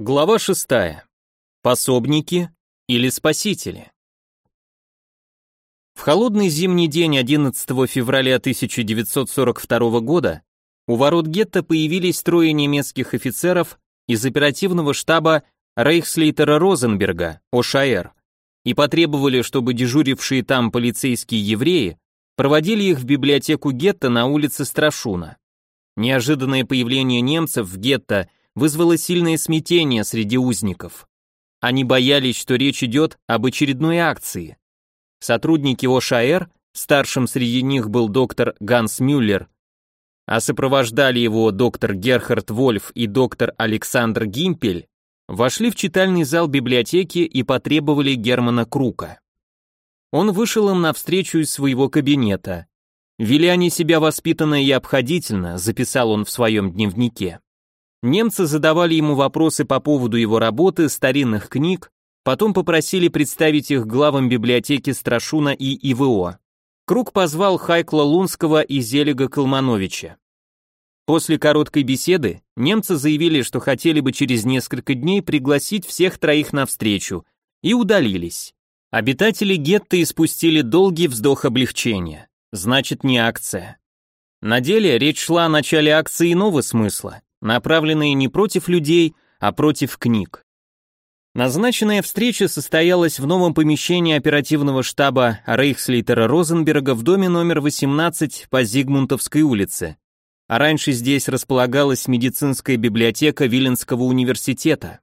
Глава 6. Пособники или спасители. В холодный зимний день 11 февраля 1942 года у ворот гетто появились трое немецких офицеров из оперативного штаба Рейхслейтера Розенберга, ОШАЭР, и потребовали, чтобы дежурившие там полицейские евреи проводили их в библиотеку гетто на улице Страшуна. Неожиданное появление немцев в гетто – вызвало сильное смятение среди узников. Они боялись, что речь идет об очередной акции. Сотрудники ОШАР, старшим среди них был доктор Ганс Мюллер, а сопровождали его доктор Герхард Вольф и доктор Александр Гимпель, вошли в читальный зал библиотеки и потребовали Германа Крука. Он вышел им навстречу из своего кабинета. «Вели они себя воспитанно и обходительно», записал он в своем дневнике. Немцы задавали ему вопросы по поводу его работы, старинных книг, потом попросили представить их главам библиотеки Страшуна и ИВО. Круг позвал Хайкла Лунского и Зелега Калмановича. После короткой беседы немцы заявили, что хотели бы через несколько дней пригласить всех троих на встречу, и удалились. Обитатели гетто испустили долгий вздох облегчения. Значит, не акция. На деле речь шла о начале акции иного смысла направленные не против людей, а против книг. Назначенная встреча состоялась в новом помещении оперативного штаба Рейхслейтера Розенберга в доме номер 18 по Зигмунтовской улице. А раньше здесь располагалась медицинская библиотека Виленского университета.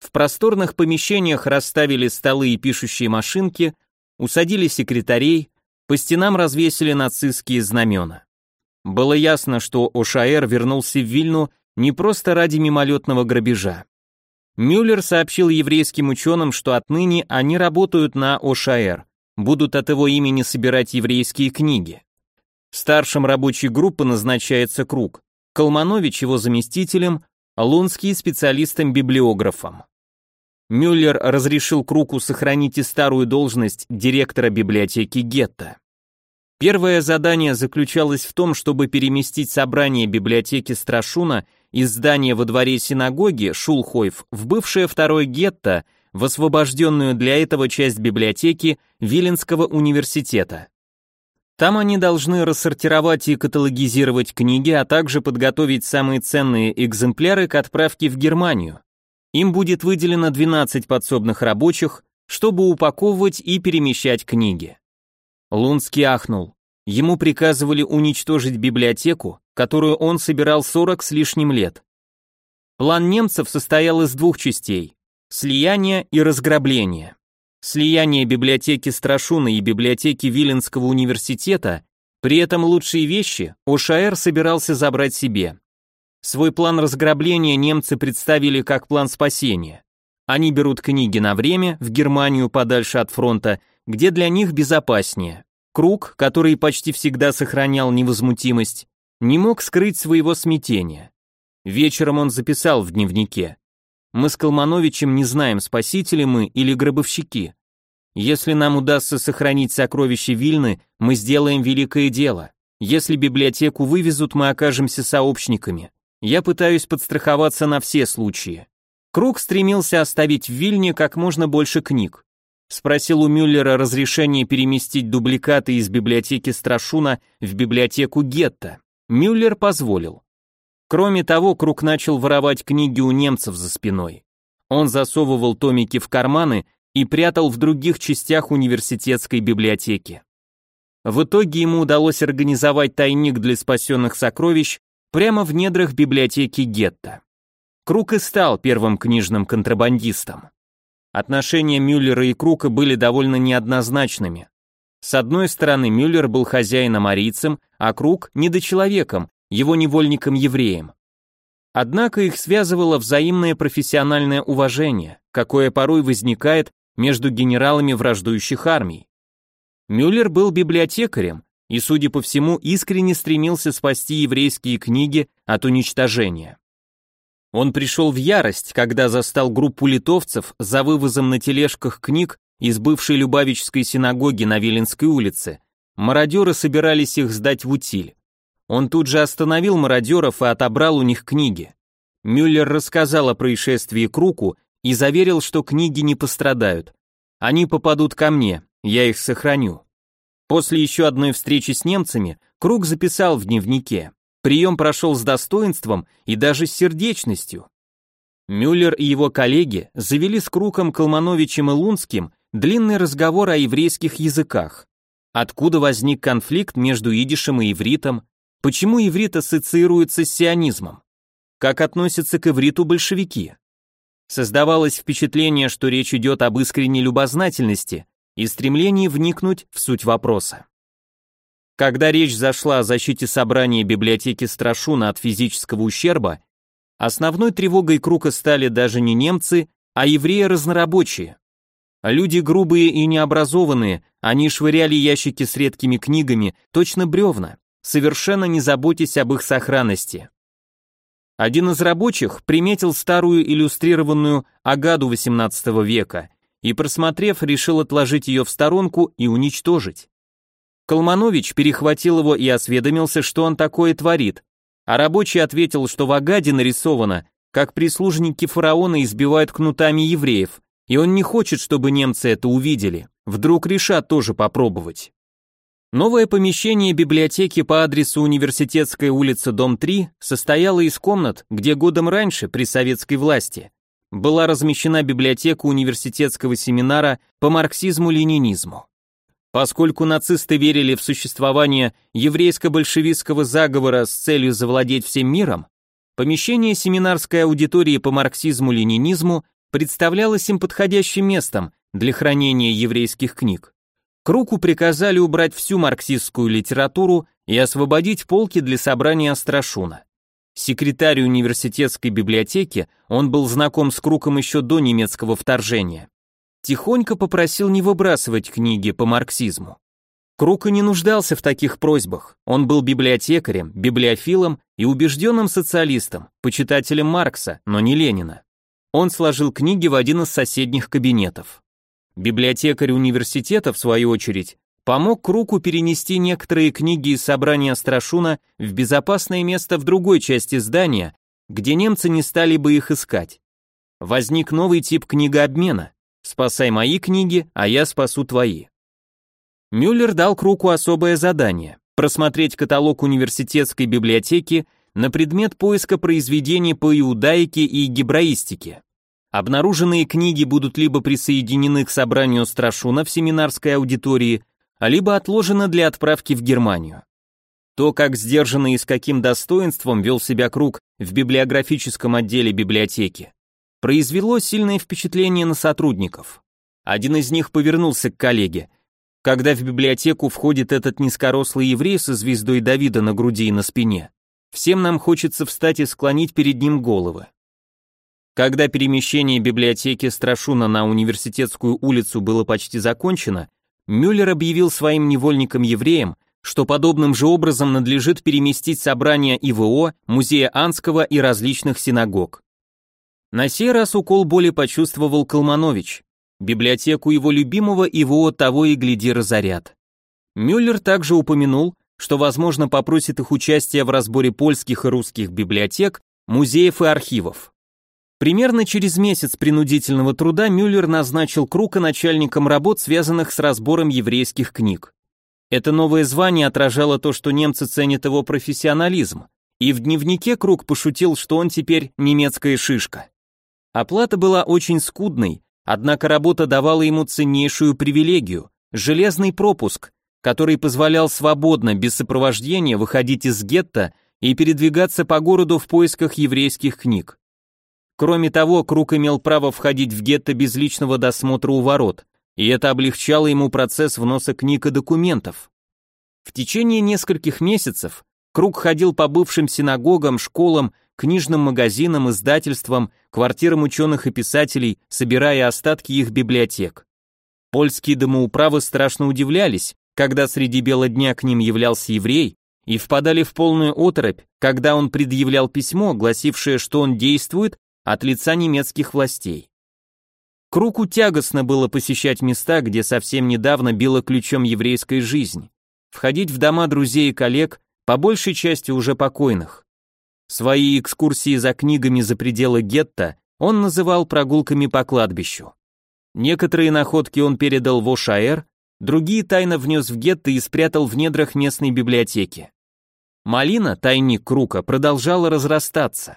В просторных помещениях расставили столы и пишущие машинки, усадили секретарей, по стенам развесили нацистские знамена. Было ясно, что Ошаэр вернулся в Вильну не просто ради мимолетного грабежа. Мюллер сообщил еврейским ученым, что отныне они работают на Ошаэр, будут от его имени собирать еврейские книги. Старшим рабочей группы назначается Круг, Колманович его заместителем, Лунский специалистом-библиографом. Мюллер разрешил Круку сохранить и старую должность директора библиотеки Гетто. Первое задание заключалось в том, чтобы переместить собрание библиотеки Страшуна из здания во дворе синагоги Шулхойф в бывшее второе гетто, в освобожденную для этого часть библиотеки Виленского университета. Там они должны рассортировать и каталогизировать книги, а также подготовить самые ценные экземпляры к отправке в Германию. Им будет выделено 12 подсобных рабочих, чтобы упаковывать и перемещать книги. Лунский ахнул. Ему приказывали уничтожить библиотеку, которую он собирал 40 с лишним лет. План немцев состоял из двух частей – слияния и разграбления. Слияние библиотеки Страшуна и библиотеки Виленского университета, при этом лучшие вещи ОШАР собирался забрать себе. Свой план разграбления немцы представили как план спасения. Они берут книги на время, в Германию подальше от фронта – где для них безопаснее. Круг, который почти всегда сохранял невозмутимость, не мог скрыть своего смятения. Вечером он записал в дневнике. «Мы с Колмановичем не знаем, спасители мы или гробовщики. Если нам удастся сохранить сокровища Вильны, мы сделаем великое дело. Если библиотеку вывезут, мы окажемся сообщниками. Я пытаюсь подстраховаться на все случаи». Круг стремился оставить в Вильне как можно больше книг спросил у Мюллера разрешение переместить дубликаты из библиотеки Страшуна в библиотеку Гетто. Мюллер позволил. Кроме того, Круг начал воровать книги у немцев за спиной. Он засовывал томики в карманы и прятал в других частях университетской библиотеки. В итоге ему удалось организовать тайник для спасенных сокровищ прямо в недрах библиотеки Гетто. Круг и стал первым книжным контрабандистом. Отношения Мюллера и Крука были довольно неоднозначными. С одной стороны, Мюллер был хозяином-арийцем, а Крук – недочеловеком, его невольником-евреем. Однако их связывало взаимное профессиональное уважение, какое порой возникает между генералами враждующих армий. Мюллер был библиотекарем и, судя по всему, искренне стремился спасти еврейские книги от уничтожения. Он пришел в ярость, когда застал группу литовцев за вывозом на тележках книг из бывшей Любавичской синагоги на Виленской улице. Мародеры собирались их сдать в утиль. Он тут же остановил мародеров и отобрал у них книги. Мюллер рассказал о происшествии Круку и заверил, что книги не пострадают. Они попадут ко мне, я их сохраню. После еще одной встречи с немцами Круг записал в дневнике. Прием прошел с достоинством и даже с сердечностью. Мюллер и его коллеги завели с Круком Колмановичем и Лунским длинный разговор о еврейских языках. Откуда возник конфликт между идишем и ивритом? Почему иврит ассоциируется с сионизмом? Как относятся к ивриту большевики? Создавалось впечатление, что речь идет об искренней любознательности и стремлении вникнуть в суть вопроса. Когда речь зашла о защите собрания библиотеки Страшуна от физического ущерба, основной тревогой круга стали даже не немцы, а евреи-разнорабочие. Люди грубые и необразованные, они швыряли ящики с редкими книгами, точно бревна, совершенно не заботясь об их сохранности. Один из рабочих приметил старую иллюстрированную Агаду XVIII века и, просмотрев, решил отложить ее в сторонку и уничтожить. Колманович перехватил его и осведомился, что он такое творит, а рабочий ответил, что в Агаде нарисовано, как прислужники фараона избивают кнутами евреев, и он не хочет, чтобы немцы это увидели, вдруг решат тоже попробовать. Новое помещение библиотеки по адресу Университетская улица, дом 3, состояло из комнат, где годом раньше, при советской власти, была размещена библиотека университетского семинара по марксизму-ленинизму. Поскольку нацисты верили в существование еврейско-большевистского заговора с целью завладеть всем миром, помещение семинарской аудитории по марксизму-ленинизму представлялось им подходящим местом для хранения еврейских книг. Круку приказали убрать всю марксистскую литературу и освободить полки для собрания Астрашуна. Секретарь университетской библиотеки, он был знаком с Круком еще до немецкого вторжения тихонько попросил не выбрасывать книги по марксизму. Крука не нуждался в таких просьбах. Он был библиотекарем, библиофилом и убежденным социалистом, почитателем Маркса, но не Ленина. Он сложил книги в один из соседних кабинетов. Библиотекарь университета, в свою очередь, помог Круку перенести некоторые книги из собрания Страшуна в безопасное место в другой части здания, где немцы не стали бы их искать. Возник новый тип книгообмена. Спасай мои книги, а я спасу твои. Мюллер дал Круку особое задание – просмотреть каталог университетской библиотеки на предмет поиска произведений по иудаике и гебраистике. Обнаруженные книги будут либо присоединены к собранию Страшуна в семинарской аудитории, либо отложены для отправки в Германию. То, как сдержанно и с каким достоинством вел себя Круг в библиографическом отделе библиотеки, произвело сильное впечатление на сотрудников. Один из них повернулся к коллеге. Когда в библиотеку входит этот низкорослый еврей со звездой Давида на груди и на спине, всем нам хочется встать и склонить перед ним головы. Когда перемещение библиотеки Страшуна на университетскую улицу было почти закончено, Мюллер объявил своим невольникам-евреям, что подобным же образом надлежит переместить собрания ИВО, музея Анского и различных синагог. На сей раз укол боли почувствовал Колманович. Библиотеку его любимого его того и гляди разорят. Мюллер также упомянул, что, возможно, попросит их участия в разборе польских и русских библиотек, музеев и архивов. Примерно через месяц принудительного труда Мюллер назначил Крука начальником работ, связанных с разбором еврейских книг. Это новое звание отражало то, что немцы ценят его профессионализм, и в дневнике Крук пошутил, что он теперь немецкая шишка. Оплата была очень скудной, однако работа давала ему ценнейшую привилегию – железный пропуск, который позволял свободно, без сопровождения, выходить из гетто и передвигаться по городу в поисках еврейских книг. Кроме того, Круг имел право входить в гетто без личного досмотра у ворот, и это облегчало ему процесс вноса книг и документов. В течение нескольких месяцев Круг ходил по бывшим синагогам, школам книжным магазинам, издательствам, квартирам ученых и писателей, собирая остатки их библиотек. Польские домоуправы страшно удивлялись, когда среди бела дня к ним являлся еврей, и впадали в полную оторопь, когда он предъявлял письмо, гласившее, что он действует от лица немецких властей. Круку тягостно было посещать места, где совсем недавно била ключом еврейская жизнь, входить в дома друзей и коллег, по большей части уже покойных. Свои экскурсии за книгами за пределы гетто он называл прогулками по кладбищу. Некоторые находки он передал в Ошаэр, другие тайно внес в гетто и спрятал в недрах местной библиотеки. Малина, тайник Крука, продолжала разрастаться.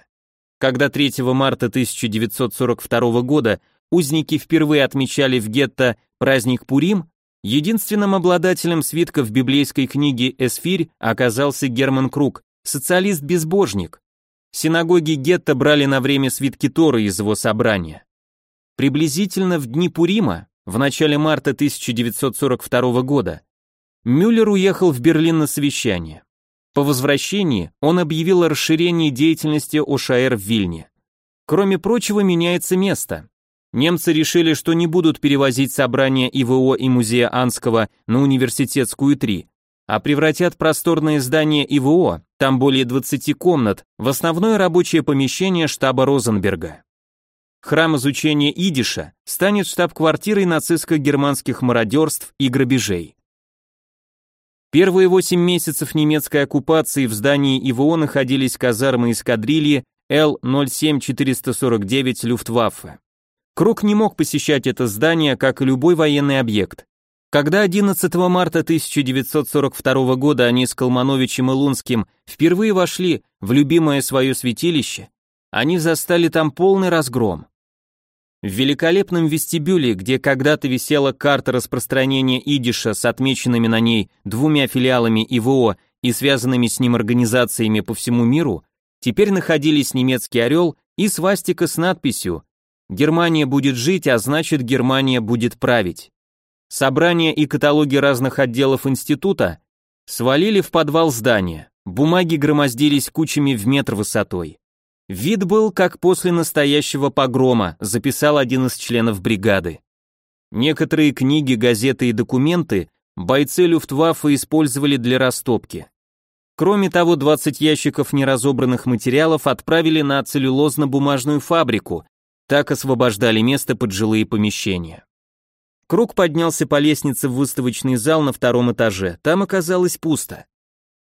Когда 3 марта 1942 года узники впервые отмечали в гетто праздник Пурим, единственным обладателем свитка в библейской книге «Эсфирь» оказался Герман Крук, социалист-безбожник. Синагоги гетто брали на время свитки Торы из его собрания. Приблизительно в дни Пурима, в начале марта 1942 года, Мюллер уехал в Берлин на совещание. По возвращении он объявил о расширении деятельности ОШАР в Вильне. Кроме прочего, меняется место. Немцы решили, что не будут перевозить собрания ИВО и музея Анского на университетскую 3, а превратят просторное здание ИВО, там более 20 комнат, в основное рабочее помещение штаба Розенберга. Храм изучения идиша станет штаб-квартирой нацистско-германских мародерств и грабежей. Первые восемь месяцев немецкой оккупации в здании ИВО находились казармы эскадрильи Л-07449 Люфтваффе. Круг не мог посещать это здание, как и любой военный объект. Когда 11 марта 1942 года они с Колмановичем и Лунским впервые вошли в любимое свое святилище, они застали там полный разгром. В великолепном вестибюле, где когда-то висела карта распространения идиша с отмеченными на ней двумя филиалами ИВО и связанными с ним организациями по всему миру, теперь находились немецкий орел и свастика с надписью «Германия будет жить, а значит Германия будет править». Собрания и каталоги разных отделов института свалили в подвал здания, бумаги громоздились кучами в метр высотой. Вид был как после настоящего погрома, записал один из членов бригады. Некоторые книги, газеты и документы бойцы Люфтваффе использовали для растопки. Кроме того, 20 ящиков неразобранных материалов отправили на целлюлозно-бумажную фабрику, так освобождали место под жилые помещения. Круг поднялся по лестнице в выставочный зал на втором этаже, там оказалось пусто.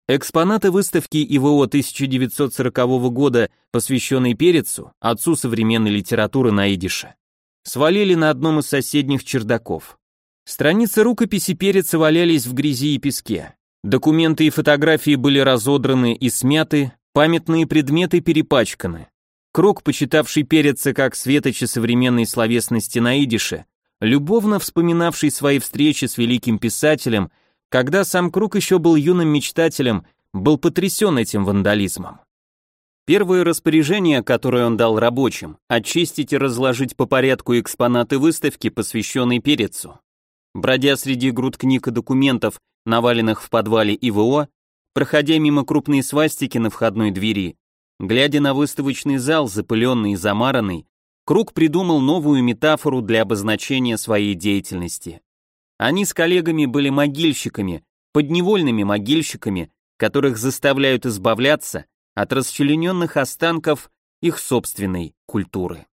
Экспонаты выставки ИВО 1940 года, посвященной Перецу, отцу современной литературы на идише, свалили на одном из соседних чердаков. Страницы рукописи Переца валялись в грязи и песке. Документы и фотографии были разодраны и смяты, памятные предметы перепачканы. Крок, почитавший Переца как светоча современной словесности на идише, любовно вспоминавший свои встречи с великим писателем, когда сам Круг еще был юным мечтателем, был потрясен этим вандализмом. Первое распоряжение, которое он дал рабочим, очистить и разложить по порядку экспонаты выставки, посвященной Перецу. Бродя среди груд книг и документов, наваленных в подвале ИВО, проходя мимо крупной свастики на входной двери, глядя на выставочный зал, запыленный и замаранный, Круг придумал новую метафору для обозначения своей деятельности. Они с коллегами были могильщиками, подневольными могильщиками, которых заставляют избавляться от расчлененных останков их собственной культуры.